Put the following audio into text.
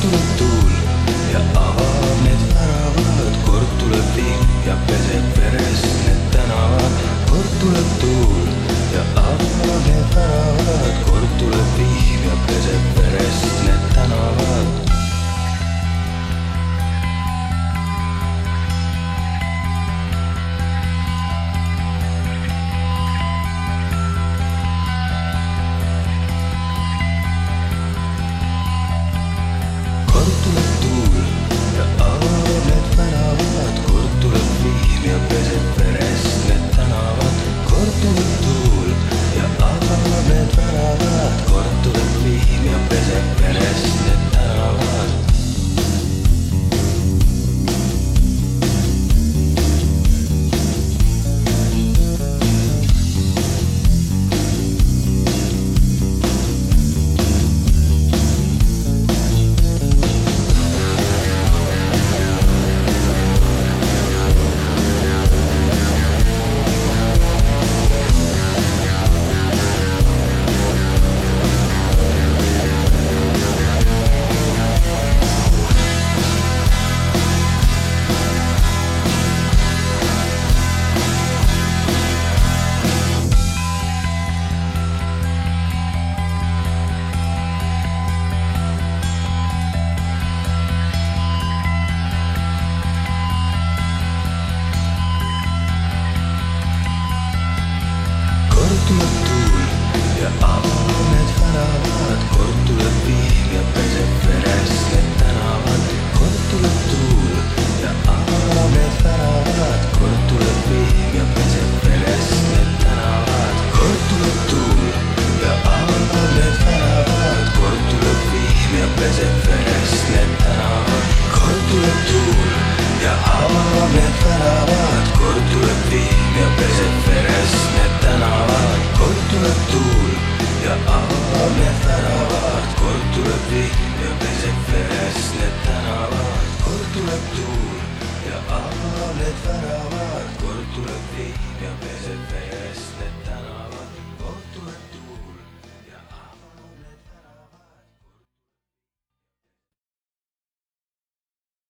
tú, tú. yeah i'm Ahmet Ferhat your bed.